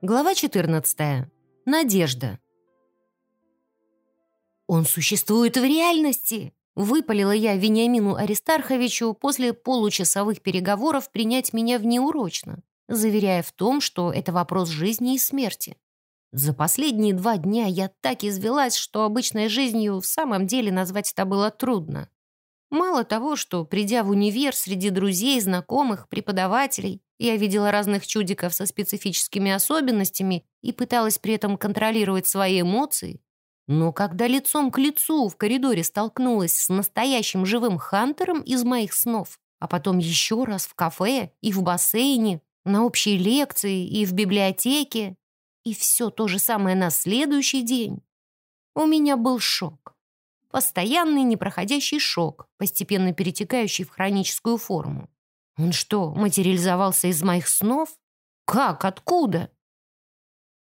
Глава 14. Надежда. «Он существует в реальности!» Выпалила я Вениамину Аристарховичу после получасовых переговоров принять меня в неурочно, заверяя в том, что это вопрос жизни и смерти. За последние два дня я так извелась, что обычной жизнью в самом деле назвать это было трудно. Мало того, что, придя в универ среди друзей, знакомых, преподавателей, я видела разных чудиков со специфическими особенностями и пыталась при этом контролировать свои эмоции, но когда лицом к лицу в коридоре столкнулась с настоящим живым Хантером из моих снов, а потом еще раз в кафе и в бассейне, на общей лекции и в библиотеке, и все то же самое на следующий день, у меня был шок. Постоянный непроходящий шок, постепенно перетекающий в хроническую форму. Он что, материализовался из моих снов? Как? Откуда?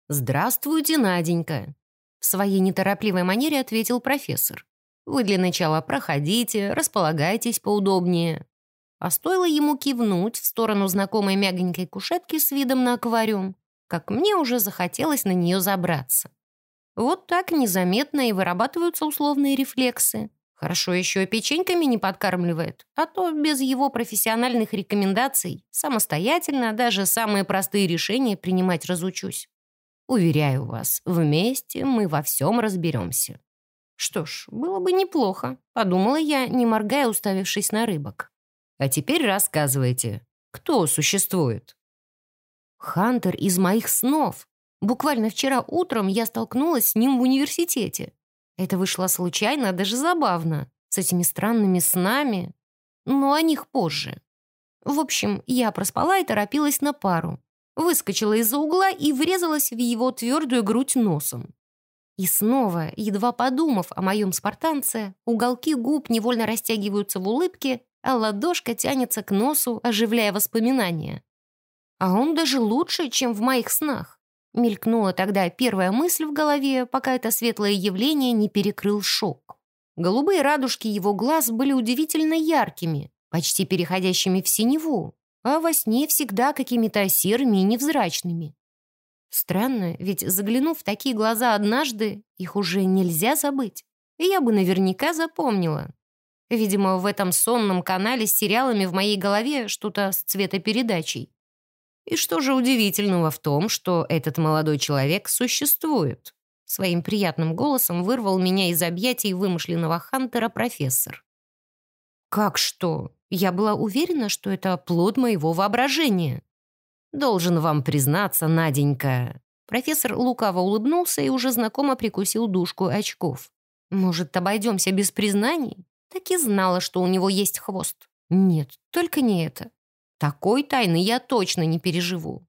«Здравствуйте, Наденька!» В своей неторопливой манере ответил профессор. «Вы для начала проходите, располагайтесь поудобнее». А стоило ему кивнуть в сторону знакомой мягонькой кушетки с видом на аквариум, как мне уже захотелось на нее забраться. Вот так незаметно и вырабатываются условные рефлексы. Хорошо еще и печеньками не подкармливает, а то без его профессиональных рекомендаций самостоятельно даже самые простые решения принимать разучусь. Уверяю вас, вместе мы во всем разберемся. Что ж, было бы неплохо, подумала я, не моргая, уставившись на рыбок. А теперь рассказывайте, кто существует? Хантер из моих снов. Буквально вчера утром я столкнулась с ним в университете. Это вышло случайно, даже забавно, с этими странными снами. Но о них позже. В общем, я проспала и торопилась на пару. Выскочила из-за угла и врезалась в его твердую грудь носом. И снова, едва подумав о моем спартанце, уголки губ невольно растягиваются в улыбке, а ладошка тянется к носу, оживляя воспоминания. А он даже лучше, чем в моих снах. Мелькнула тогда первая мысль в голове, пока это светлое явление не перекрыл шок. Голубые радужки его глаз были удивительно яркими, почти переходящими в синеву, а во сне всегда какими-то серыми и невзрачными. Странно, ведь заглянув в такие глаза однажды, их уже нельзя забыть. И я бы наверняка запомнила. Видимо, в этом сонном канале с сериалами в моей голове что-то с цветопередачей. И что же удивительного в том, что этот молодой человек существует? Своим приятным голосом вырвал меня из объятий вымышленного Хантера профессор. «Как что? Я была уверена, что это плод моего воображения». «Должен вам признаться, Наденька». Профессор лукаво улыбнулся и уже знакомо прикусил дужку очков. «Может, обойдемся без признаний?» Так и знала, что у него есть хвост. Нет, только не это. Такой тайны я точно не переживу.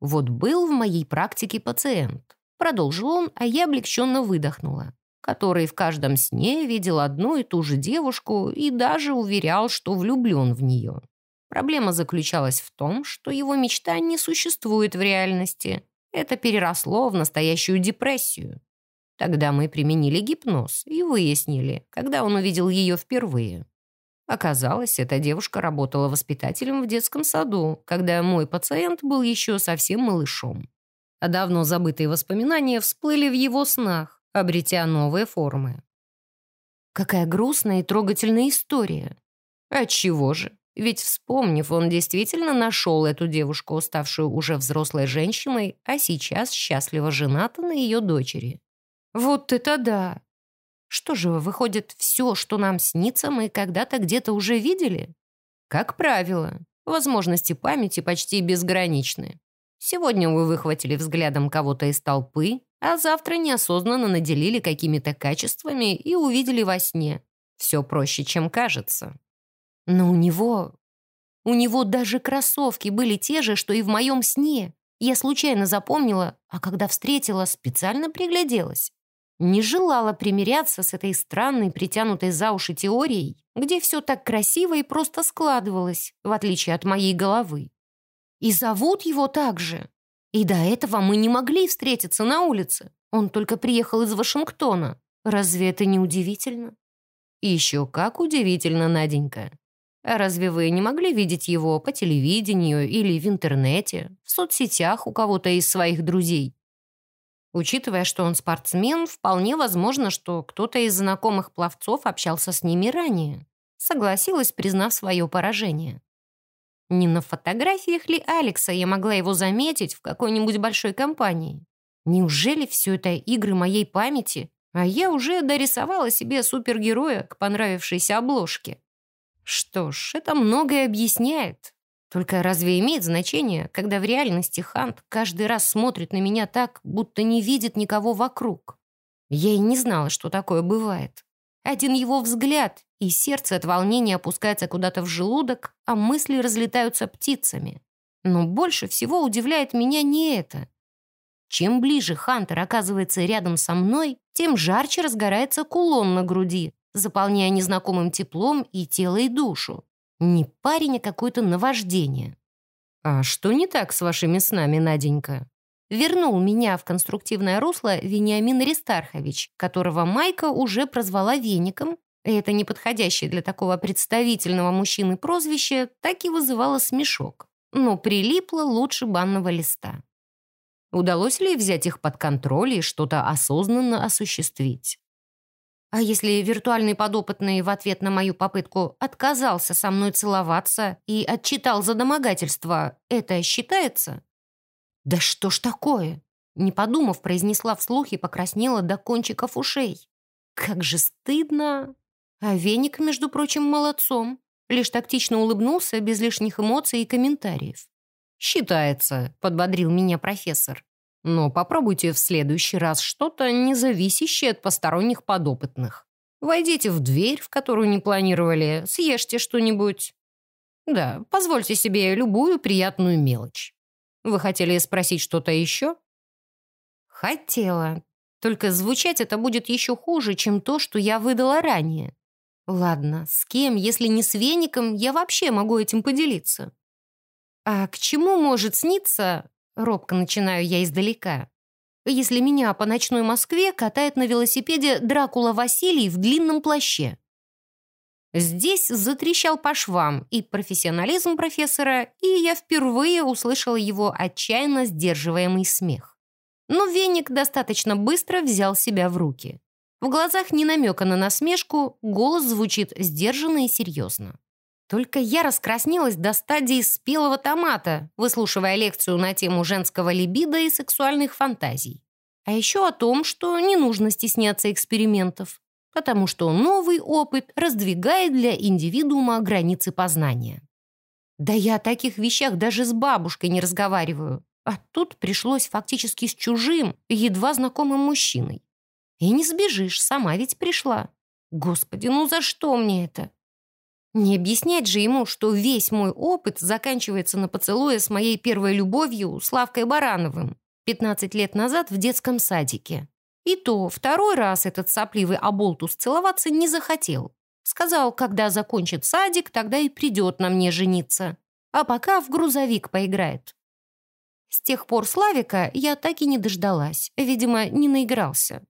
Вот был в моей практике пациент. Продолжил он, а я облегченно выдохнула. Который в каждом сне видел одну и ту же девушку и даже уверял, что влюблен в нее. Проблема заключалась в том, что его мечта не существует в реальности. Это переросло в настоящую депрессию. Тогда мы применили гипноз и выяснили, когда он увидел ее впервые. Оказалось, эта девушка работала воспитателем в детском саду, когда мой пациент был еще совсем малышом. А давно забытые воспоминания всплыли в его снах, обретя новые формы. Какая грустная и трогательная история. Отчего же? Ведь, вспомнив, он действительно нашел эту девушку, ставшую уже взрослой женщиной, а сейчас счастливо жената на ее дочери. Вот это да! Что же, выходит, все, что нам снится, мы когда-то где-то уже видели? Как правило, возможности памяти почти безграничны. Сегодня вы выхватили взглядом кого-то из толпы, а завтра неосознанно наделили какими-то качествами и увидели во сне. Все проще, чем кажется. Но у него... У него даже кроссовки были те же, что и в моем сне. Я случайно запомнила, а когда встретила, специально пригляделась не желала примиряться с этой странной, притянутой за уши теорией, где все так красиво и просто складывалось, в отличие от моей головы. И зовут его так же. И до этого мы не могли встретиться на улице. Он только приехал из Вашингтона. Разве это не удивительно? Еще как удивительно, Наденька. А разве вы не могли видеть его по телевидению или в интернете, в соцсетях у кого-то из своих друзей? Учитывая, что он спортсмен, вполне возможно, что кто-то из знакомых пловцов общался с ними ранее. Согласилась, признав свое поражение. Не на фотографиях ли Алекса я могла его заметить в какой-нибудь большой компании? Неужели все это игры моей памяти, а я уже дорисовала себе супергероя к понравившейся обложке? Что ж, это многое объясняет. Только разве имеет значение, когда в реальности Хант каждый раз смотрит на меня так, будто не видит никого вокруг? Я и не знала, что такое бывает. Один его взгляд, и сердце от волнения опускается куда-то в желудок, а мысли разлетаются птицами. Но больше всего удивляет меня не это. Чем ближе Хантер оказывается рядом со мной, тем жарче разгорается кулон на груди, заполняя незнакомым теплом и тело, и душу. Не парень, а какое-то наваждение. «А что не так с вашими снами, Наденька?» Вернул меня в конструктивное русло Вениамин Ристархович, которого Майка уже прозвала веником, и это неподходящее для такого представительного мужчины прозвище так и вызывало смешок, но прилипло лучше банного листа. Удалось ли взять их под контроль и что-то осознанно осуществить? А если виртуальный подопытный в ответ на мою попытку отказался со мной целоваться и отчитал за домогательство, это считается? Да что ж такое? Не подумав, произнесла вслух и покраснела до кончиков ушей. Как же стыдно. А веник, между прочим, молодцом. Лишь тактично улыбнулся, без лишних эмоций и комментариев. «Считается», — подбодрил меня профессор. Но попробуйте в следующий раз что-то, не зависящее от посторонних подопытных. Войдите в дверь, в которую не планировали, съешьте что-нибудь. Да, позвольте себе любую приятную мелочь. Вы хотели спросить что-то еще? Хотела. Только звучать это будет еще хуже, чем то, что я выдала ранее. Ладно, с кем, если не с веником, я вообще могу этим поделиться? А к чему может сниться Робко начинаю я издалека. Если меня по ночной Москве катает на велосипеде Дракула Василий в длинном плаще. Здесь затрещал по швам и профессионализм профессора, и я впервые услышала его отчаянно сдерживаемый смех. Но веник достаточно быстро взял себя в руки. В глазах не намека на насмешку, голос звучит сдержанно и серьезно. Только я раскраснелась до стадии спелого томата, выслушивая лекцию на тему женского либидо и сексуальных фантазий. А еще о том, что не нужно стесняться экспериментов, потому что новый опыт раздвигает для индивидуума границы познания. Да я о таких вещах даже с бабушкой не разговариваю, а тут пришлось фактически с чужим, едва знакомым мужчиной. И не сбежишь, сама ведь пришла. Господи, ну за что мне это? Не объяснять же ему, что весь мой опыт заканчивается на поцелуе с моей первой любовью Славкой Барановым 15 лет назад в детском садике. И то второй раз этот сопливый оболтус целоваться не захотел. Сказал, когда закончит садик, тогда и придет на мне жениться. А пока в грузовик поиграет. С тех пор Славика я так и не дождалась. Видимо, не наигрался.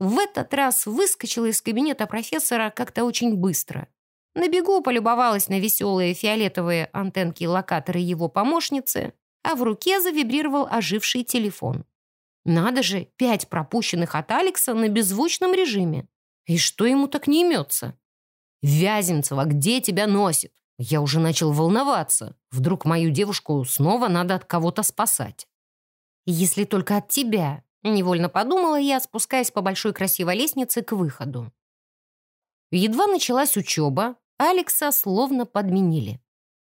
В этот раз выскочила из кабинета профессора как-то очень быстро. На бегу полюбовалась на веселые фиолетовые антенки-локаторы его помощницы, а в руке завибрировал оживший телефон. Надо же, пять пропущенных от Алекса на беззвучном режиме. И что ему так не имется? «Вяземцева, где тебя носит?» Я уже начал волноваться. Вдруг мою девушку снова надо от кого-то спасать. «Если только от тебя», — невольно подумала я, спускаясь по большой красивой лестнице к выходу. Едва началась учеба, Алекса словно подменили.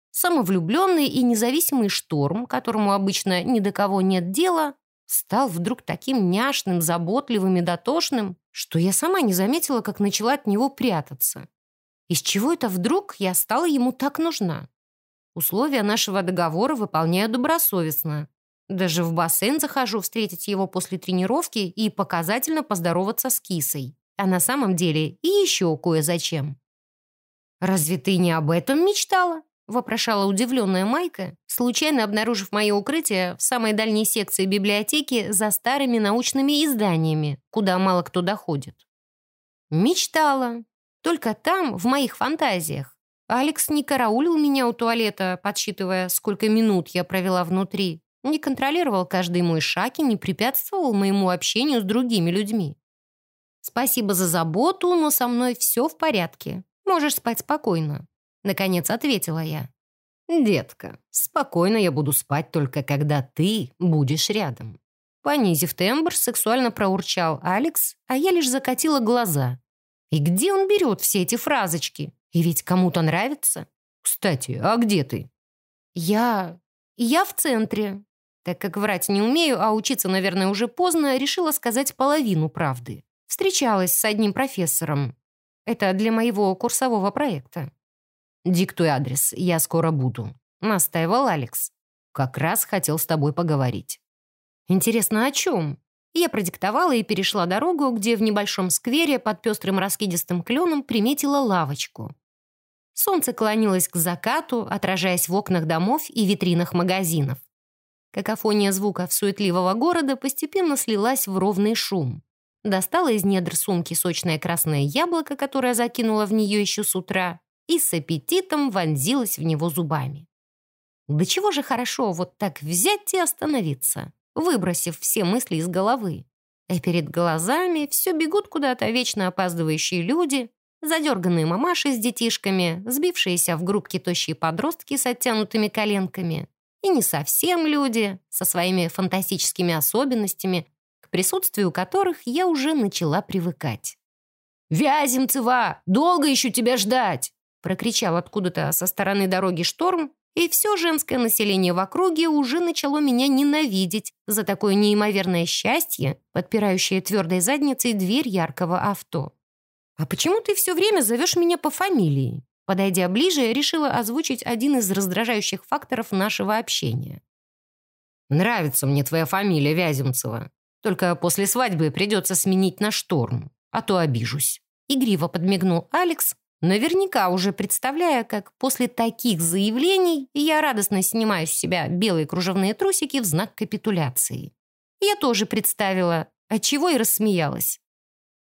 Самовлюбленный и независимый шторм, которому обычно ни до кого нет дела, стал вдруг таким няшным, заботливым и дотошным, что я сама не заметила, как начала от него прятаться. Из чего это вдруг я стала ему так нужна? Условия нашего договора выполняю добросовестно. Даже в бассейн захожу встретить его после тренировки и показательно поздороваться с кисой. А на самом деле и еще кое-зачем. «Разве ты не об этом мечтала?» — вопрошала удивленная Майка, случайно обнаружив мое укрытие в самой дальней секции библиотеки за старыми научными изданиями, куда мало кто доходит. «Мечтала. Только там, в моих фантазиях. Алекс не караулил меня у туалета, подсчитывая, сколько минут я провела внутри, не контролировал каждый мой шаг и не препятствовал моему общению с другими людьми. «Спасибо за заботу, но со мной все в порядке. Можешь спать спокойно», — наконец ответила я. «Детка, спокойно я буду спать только когда ты будешь рядом». Понизив тембр, сексуально проурчал Алекс, а я лишь закатила глаза. И где он берет все эти фразочки? И ведь кому-то нравится. Кстати, а где ты? Я... я в центре. Так как врать не умею, а учиться, наверное, уже поздно, решила сказать половину правды. Встречалась с одним профессором. Это для моего курсового проекта. «Диктуй адрес, я скоро буду», — настаивал Алекс. «Как раз хотел с тобой поговорить». «Интересно, о чем?» Я продиктовала и перешла дорогу, где в небольшом сквере под пестрым раскидистым кленом приметила лавочку. Солнце клонилось к закату, отражаясь в окнах домов и витринах магазинов. Какофония звуков суетливого города постепенно слилась в ровный шум. Достала из недр сумки сочное красное яблоко, которое закинула в нее еще с утра, и с аппетитом вонзилась в него зубами. Да чего же хорошо вот так взять и остановиться, выбросив все мысли из головы. А перед глазами все бегут куда-то вечно опаздывающие люди, задерганные мамаши с детишками, сбившиеся в группки тощие подростки с оттянутыми коленками, и не совсем люди, со своими фантастическими особенностями, к присутствию которых я уже начала привыкать. «Вяземцева, долго еще тебя ждать!» прокричал откуда-то со стороны дороги шторм, и все женское население в округе уже начало меня ненавидеть за такое неимоверное счастье, подпирающее твердой задницей дверь яркого авто. «А почему ты все время зовешь меня по фамилии?» Подойдя ближе, я решила озвучить один из раздражающих факторов нашего общения. «Нравится мне твоя фамилия, Вяземцева. Только после свадьбы придется сменить на шторм, а то обижусь». Игриво подмигнул Алекс, наверняка уже представляя, как после таких заявлений я радостно снимаю с себя белые кружевные трусики в знак капитуляции. Я тоже представила, отчего и рассмеялась.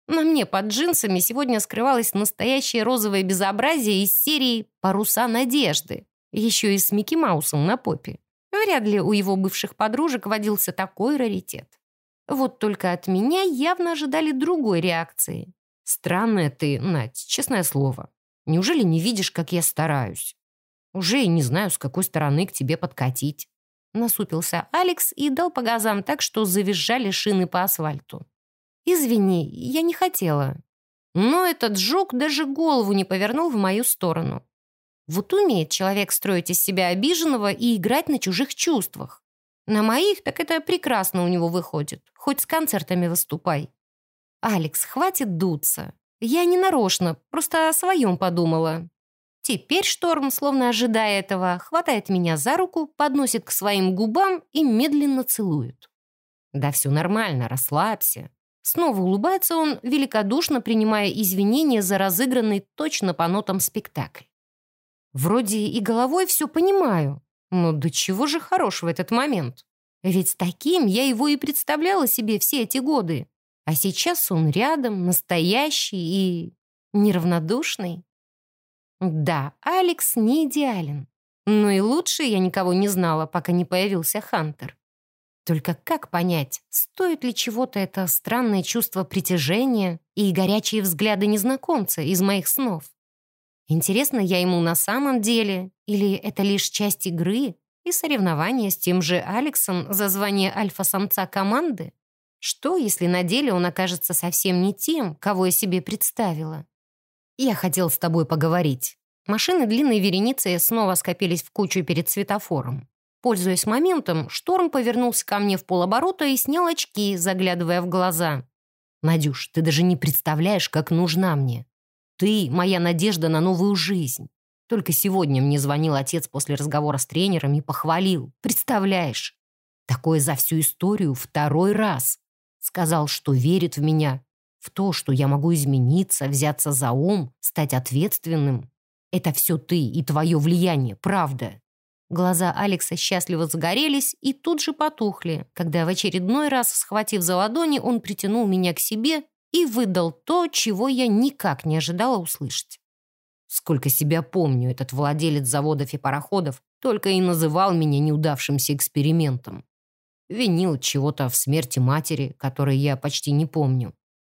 На мне под джинсами сегодня скрывалось настоящее розовое безобразие из серии «Паруса надежды», еще и с Микки Маусом на попе. Вряд ли у его бывших подружек водился такой раритет. Вот только от меня явно ожидали другой реакции. «Странная ты, Надь, честное слово. Неужели не видишь, как я стараюсь? Уже и не знаю, с какой стороны к тебе подкатить». Насупился Алекс и дал по газам так, что завизжали шины по асфальту. «Извини, я не хотела». Но этот жук даже голову не повернул в мою сторону. Вот умеет человек строить из себя обиженного и играть на чужих чувствах. На моих так это прекрасно у него выходит. Хоть с концертами выступай. «Алекс, хватит дуться. Я не нарочно, просто о своем подумала». Теперь Шторм, словно ожидая этого, хватает меня за руку, подносит к своим губам и медленно целует. «Да все нормально, расслабься. Снова улыбается он, великодушно принимая извинения за разыгранный точно по нотам спектакль. Вроде и головой все понимаю, но до чего же хорош в этот момент? Ведь таким я его и представляла себе все эти годы. А сейчас он рядом, настоящий и неравнодушный. Да, Алекс не идеален. Но и лучше я никого не знала, пока не появился Хантер. Только как понять, стоит ли чего-то это странное чувство притяжения и горячие взгляды незнакомца из моих снов? Интересно, я ему на самом деле, или это лишь часть игры и соревнования с тем же Алексом за звание альфа-самца команды? Что, если на деле он окажется совсем не тем, кого я себе представила? Я хотел с тобой поговорить. Машины длинной вереницей снова скопились в кучу перед светофором. Пользуясь моментом, Шторм повернулся ко мне в полоборота и снял очки, заглядывая в глаза. «Надюш, ты даже не представляешь, как нужна мне. Ты — моя надежда на новую жизнь. Только сегодня мне звонил отец после разговора с тренером и похвалил. Представляешь? Такое за всю историю второй раз. Сказал, что верит в меня, в то, что я могу измениться, взяться за ум, стать ответственным. Это все ты и твое влияние, правда. Глаза Алекса счастливо загорелись и тут же потухли, когда в очередной раз, схватив за ладони, он притянул меня к себе и выдал то, чего я никак не ожидала услышать. Сколько себя помню, этот владелец заводов и пароходов только и называл меня неудавшимся экспериментом. Винил чего-то в смерти матери, которой я почти не помню.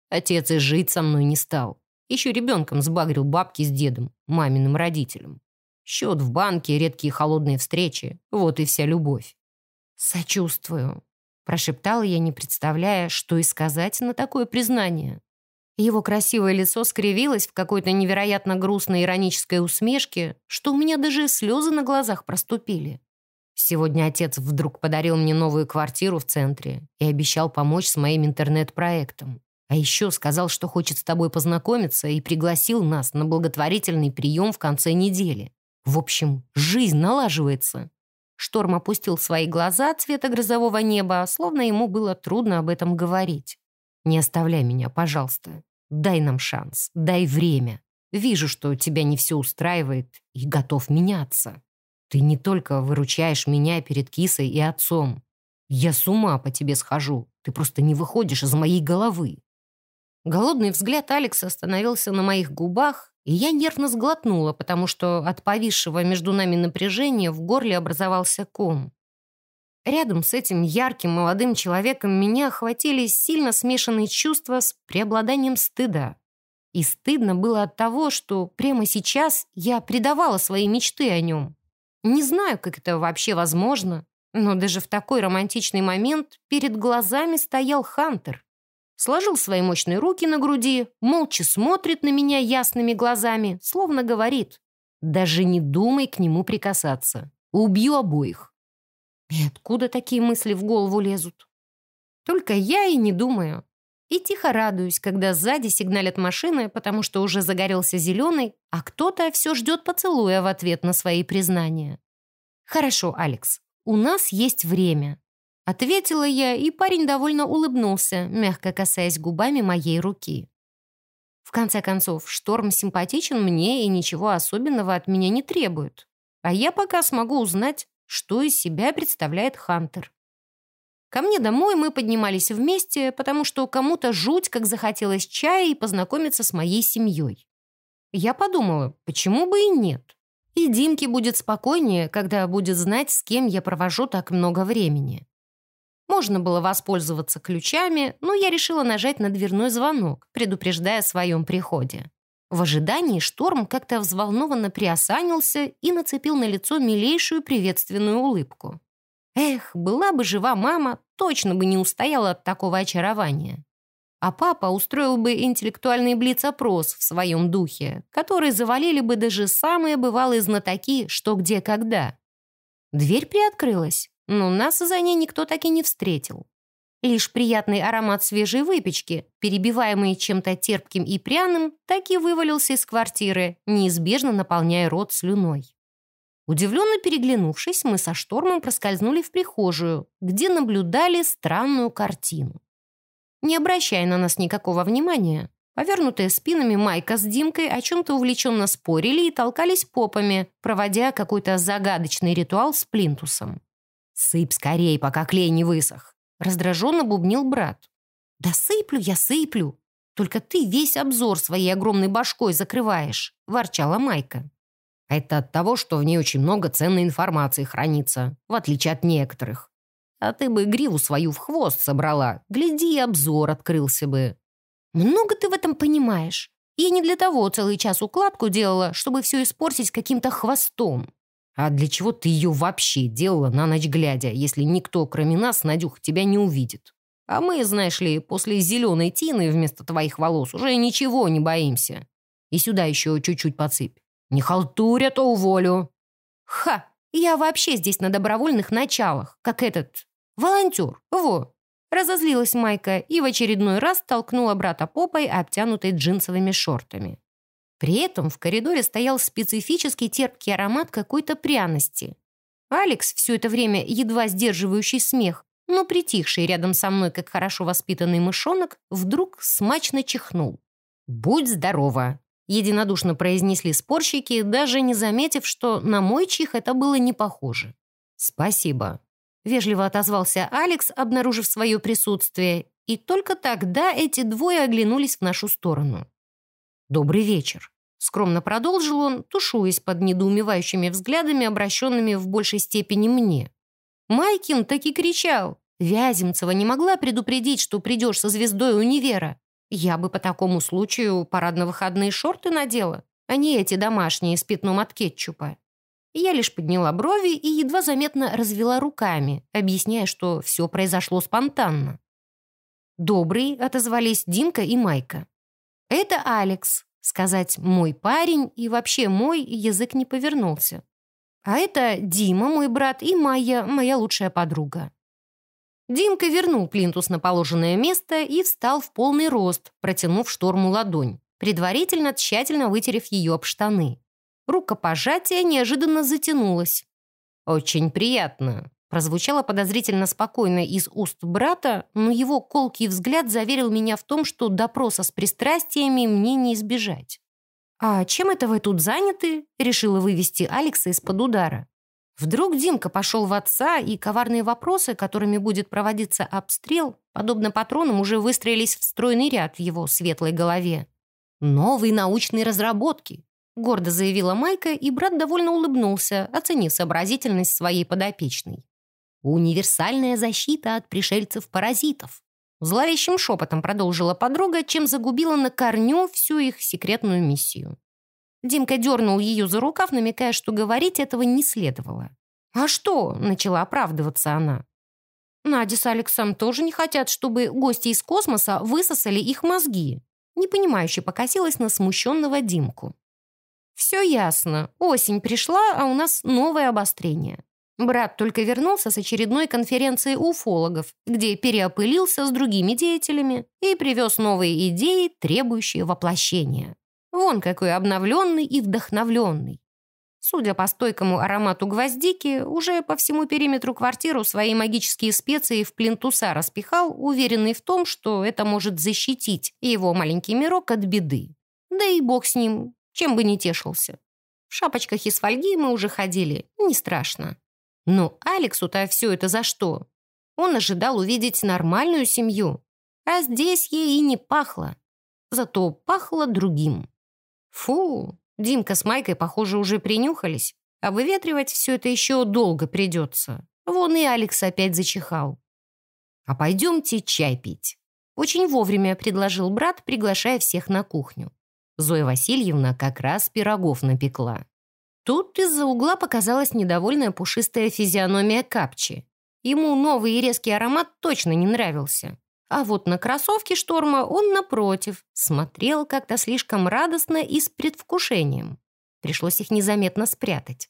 Отец и жить со мной не стал. Еще ребенком сбагрил бабки с дедом, маминым родителем. Счет в банке, редкие холодные встречи. Вот и вся любовь. «Сочувствую», — прошептала я, не представляя, что и сказать на такое признание. Его красивое лицо скривилось в какой-то невероятно грустной иронической усмешке, что у меня даже слезы на глазах проступили. Сегодня отец вдруг подарил мне новую квартиру в центре и обещал помочь с моим интернет-проектом. А еще сказал, что хочет с тобой познакомиться и пригласил нас на благотворительный прием в конце недели. В общем, жизнь налаживается. Шторм опустил свои глаза цвета грозового неба, словно ему было трудно об этом говорить. «Не оставляй меня, пожалуйста. Дай нам шанс, дай время. Вижу, что тебя не все устраивает и готов меняться. Ты не только выручаешь меня перед кисой и отцом. Я с ума по тебе схожу. Ты просто не выходишь из моей головы. Голодный взгляд Алекса остановился на моих губах, и я нервно сглотнула, потому что от повисшего между нами напряжения в горле образовался ком. Рядом с этим ярким молодым человеком меня охватили сильно смешанные чувства с преобладанием стыда. И стыдно было от того, что прямо сейчас я предавала свои мечты о нем. Не знаю, как это вообще возможно, но даже в такой романтичный момент перед глазами стоял Хантер сложил свои мощные руки на груди, молча смотрит на меня ясными глазами, словно говорит «Даже не думай к нему прикасаться. Убью обоих». И откуда такие мысли в голову лезут? Только я и не думаю. И тихо радуюсь, когда сзади сигналят машины, потому что уже загорелся зеленый, а кто-то все ждет поцелуя в ответ на свои признания. «Хорошо, Алекс, у нас есть время. Ответила я, и парень довольно улыбнулся, мягко касаясь губами моей руки. В конце концов, шторм симпатичен мне и ничего особенного от меня не требует. А я пока смогу узнать, что из себя представляет Хантер. Ко мне домой мы поднимались вместе, потому что кому-то жуть как захотелось чая и познакомиться с моей семьей. Я подумала, почему бы и нет. И Димке будет спокойнее, когда будет знать, с кем я провожу так много времени. Можно было воспользоваться ключами, но я решила нажать на дверной звонок, предупреждая о своем приходе. В ожидании шторм как-то взволнованно приосанился и нацепил на лицо милейшую приветственную улыбку. Эх, была бы жива мама, точно бы не устояла от такого очарования. А папа устроил бы интеллектуальный блиц-опрос в своем духе, который завалили бы даже самые бывалые знатоки «что, где, когда». Дверь приоткрылась но нас за ней никто так и не встретил. Лишь приятный аромат свежей выпечки, перебиваемый чем-то терпким и пряным, так и вывалился из квартиры, неизбежно наполняя рот слюной. Удивленно переглянувшись, мы со штормом проскользнули в прихожую, где наблюдали странную картину. Не обращая на нас никакого внимания, повернутые спинами Майка с Димкой о чем-то увлеченно спорили и толкались попами, проводя какой-то загадочный ритуал с плинтусом. «Сыпь скорей, пока клей не высох!» Раздраженно бубнил брат. «Да сыплю я, сыплю! Только ты весь обзор своей огромной башкой закрываешь!» ворчала Майка. «Это от того, что в ней очень много ценной информации хранится, в отличие от некоторых. А ты бы гриву свою в хвост собрала, гляди, обзор открылся бы». «Много ты в этом понимаешь. Я не для того целый час укладку делала, чтобы все испортить каким-то хвостом. А для чего ты ее вообще делала на ночь глядя, если никто, кроме нас, Надюх, тебя не увидит? А мы, знаешь ли, после зеленой тины вместо твоих волос уже ничего не боимся. И сюда еще чуть-чуть подсыпь. Не халтурь, а то уволю. Ха, я вообще здесь на добровольных началах, как этот волонтер. Во. Разозлилась Майка и в очередной раз толкнула брата попой, обтянутой джинсовыми шортами. При этом в коридоре стоял специфический терпкий аромат какой-то пряности. Алекс, все это время едва сдерживающий смех, но притихший рядом со мной, как хорошо воспитанный мышонок, вдруг смачно чихнул. «Будь здорова!» — единодушно произнесли спорщики, даже не заметив, что на мой чих это было не похоже. «Спасибо», — вежливо отозвался Алекс, обнаружив свое присутствие, и только тогда эти двое оглянулись в нашу сторону. «Добрый вечер». Скромно продолжил он, тушуясь под недоумевающими взглядами, обращенными в большей степени мне. Майкин так и кричал. Вяземцева не могла предупредить, что придешь со звездой универа. Я бы по такому случаю парадно-выходные шорты надела, а не эти домашние с пятном от кетчупа. Я лишь подняла брови и едва заметно развела руками, объясняя, что все произошло спонтанно. «Добрый», — отозвались Димка и Майка. «Это Алекс», — сказать «мой парень» и вообще «мой» язык не повернулся. А это Дима, мой брат, и Майя, моя лучшая подруга. Димка вернул плинтус на положенное место и встал в полный рост, протянув шторму ладонь, предварительно тщательно вытерев ее об штаны. Рукопожатие неожиданно затянулось. «Очень приятно», — прозвучало подозрительно спокойно из уст брата, но его колкий взгляд заверил меня в том, что допроса с пристрастиями мне не избежать. «А чем это вы тут заняты?» — решила вывести Алекса из-под удара. Вдруг Димка пошел в отца, и коварные вопросы, которыми будет проводиться обстрел, подобно патронам, уже выстроились в стройный ряд в его светлой голове. «Новые научные разработки», — гордо заявила Майка, и брат довольно улыбнулся, оценив сообразительность своей подопечной. «Универсальная защита от пришельцев-паразитов», зловещим шепотом продолжила подруга, чем загубила на корню всю их секретную миссию. Димка дернул ее за рукав, намекая, что говорить этого не следовало. «А что?» — начала оправдываться она. Надя с Алексом тоже не хотят, чтобы гости из космоса высосали их мозги. Непонимающе покосилась на смущенного Димку. «Все ясно. Осень пришла, а у нас новое обострение. Брат только вернулся с очередной конференции уфологов, где переопылился с другими деятелями и привез новые идеи, требующие воплощения. Вон какой обновленный и вдохновленный. Судя по стойкому аромату гвоздики, уже по всему периметру квартиру свои магические специи в плинтуса распихал, уверенный в том, что это может защитить его маленький мирок от беды. Да и бог с ним, чем бы не тешился. В шапочках из фольги мы уже ходили, не страшно. Но Алексу-то все это за что? Он ожидал увидеть нормальную семью, а здесь ей и не пахло. Зато пахло другим. Фу, Димка с Майкой, похоже, уже принюхались, а выветривать все это еще долго придется. Вон и Алекс опять зачихал. «А пойдемте чай пить». Очень вовремя предложил брат, приглашая всех на кухню. Зоя Васильевна как раз пирогов напекла. Тут из-за угла показалась недовольная пушистая физиономия Капчи. Ему новый и резкий аромат точно не нравился. А вот на кроссовки шторма он, напротив, смотрел как-то слишком радостно и с предвкушением. Пришлось их незаметно спрятать.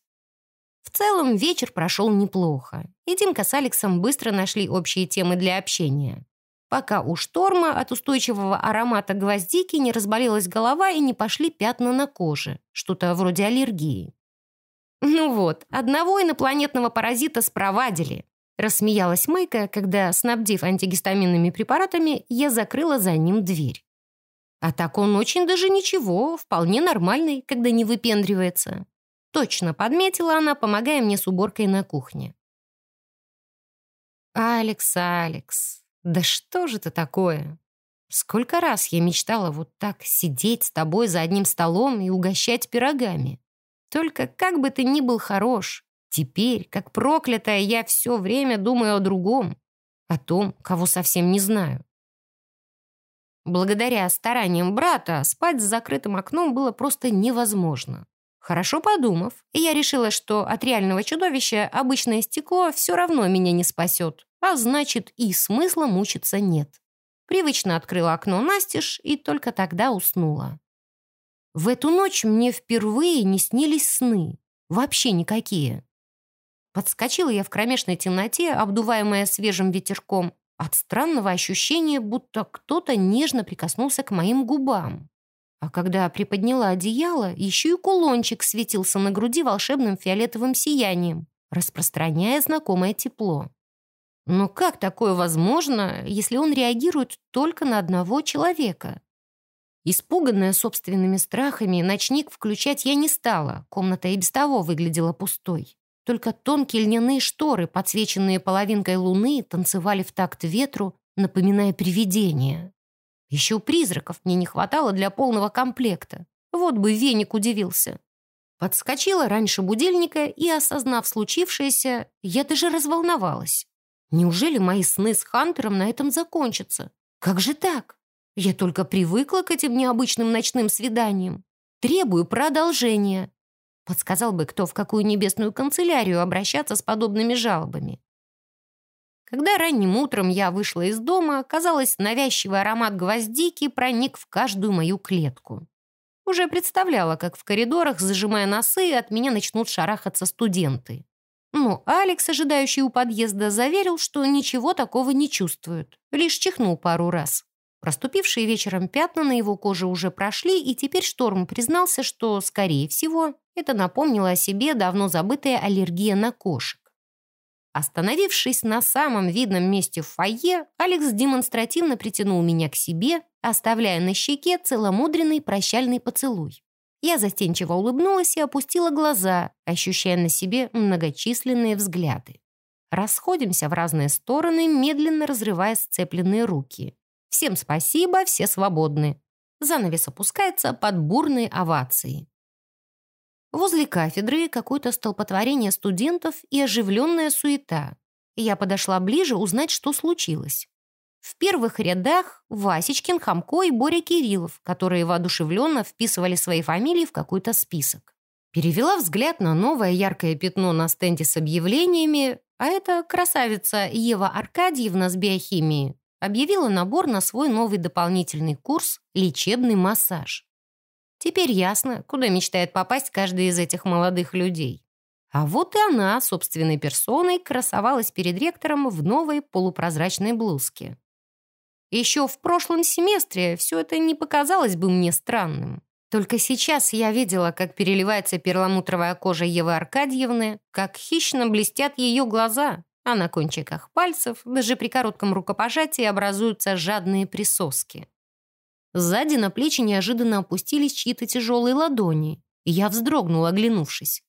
В целом вечер прошел неплохо, и Димка с Алексом быстро нашли общие темы для общения. Пока у шторма от устойчивого аромата гвоздики не разболелась голова и не пошли пятна на коже, что-то вроде аллергии. Ну вот, одного инопланетного паразита спровадили, Рассмеялась Майка, когда, снабдив антигистаминными препаратами, я закрыла за ним дверь. А так он очень даже ничего, вполне нормальный, когда не выпендривается. Точно подметила она, помогая мне с уборкой на кухне. «Алекс, Алекс, да что же это такое? Сколько раз я мечтала вот так сидеть с тобой за одним столом и угощать пирогами. Только как бы ты ни был хорош, Теперь, как проклятая, я все время думаю о другом, о том, кого совсем не знаю. Благодаря стараниям брата спать с закрытым окном было просто невозможно. Хорошо подумав, я решила, что от реального чудовища обычное стекло все равно меня не спасет, а значит и смысла мучиться нет. Привычно открыла окно настежь и только тогда уснула. В эту ночь мне впервые не снились сны. Вообще никакие. Подскочила я в кромешной темноте, обдуваемая свежим ветерком, от странного ощущения, будто кто-то нежно прикоснулся к моим губам. А когда приподняла одеяло, еще и кулончик светился на груди волшебным фиолетовым сиянием, распространяя знакомое тепло. Но как такое возможно, если он реагирует только на одного человека? Испуганная собственными страхами, ночник включать я не стала, комната и без того выглядела пустой. Только тонкие льняные шторы, подсвеченные половинкой луны, танцевали в такт ветру, напоминая привидение. Еще призраков мне не хватало для полного комплекта. Вот бы веник удивился. Подскочила раньше будильника и, осознав случившееся, я даже разволновалась. Неужели мои сны с Хантером на этом закончатся? Как же так? Я только привыкла к этим необычным ночным свиданиям. Требую продолжения. Подсказал бы, кто в какую небесную канцелярию обращаться с подобными жалобами. Когда ранним утром я вышла из дома, казалось, навязчивый аромат гвоздики проник в каждую мою клетку. Уже представляла, как в коридорах, зажимая носы, от меня начнут шарахаться студенты. Но Алекс, ожидающий у подъезда, заверил, что ничего такого не чувствует. Лишь чихнул пару раз. Проступившие вечером пятна на его коже уже прошли, и теперь Шторм признался, что, скорее всего, это напомнило о себе давно забытая аллергия на кошек. Остановившись на самом видном месте в фойе, Алекс демонстративно притянул меня к себе, оставляя на щеке целомудренный прощальный поцелуй. Я застенчиво улыбнулась и опустила глаза, ощущая на себе многочисленные взгляды. Расходимся в разные стороны, медленно разрывая сцепленные руки. Всем спасибо, все свободны. Занавес опускается под бурные овации. Возле кафедры какое-то столпотворение студентов и оживленная суета. Я подошла ближе узнать, что случилось. В первых рядах Васечкин, Хамко и Боря Кириллов, которые воодушевленно вписывали свои фамилии в какой-то список. Перевела взгляд на новое яркое пятно на стенде с объявлениями, а это красавица Ева Аркадьевна с биохимии объявила набор на свой новый дополнительный курс «Лечебный массаж». Теперь ясно, куда мечтает попасть каждый из этих молодых людей. А вот и она, собственной персоной, красовалась перед ректором в новой полупрозрачной блузке. Еще в прошлом семестре все это не показалось бы мне странным. Только сейчас я видела, как переливается перламутровая кожа Евы Аркадьевны, как хищно блестят ее глаза, а на кончиках пальцев, даже при коротком рукопожатии, образуются жадные присоски. Сзади на плечи неожиданно опустились чьи-то тяжелые ладони, и я вздрогнула, оглянувшись.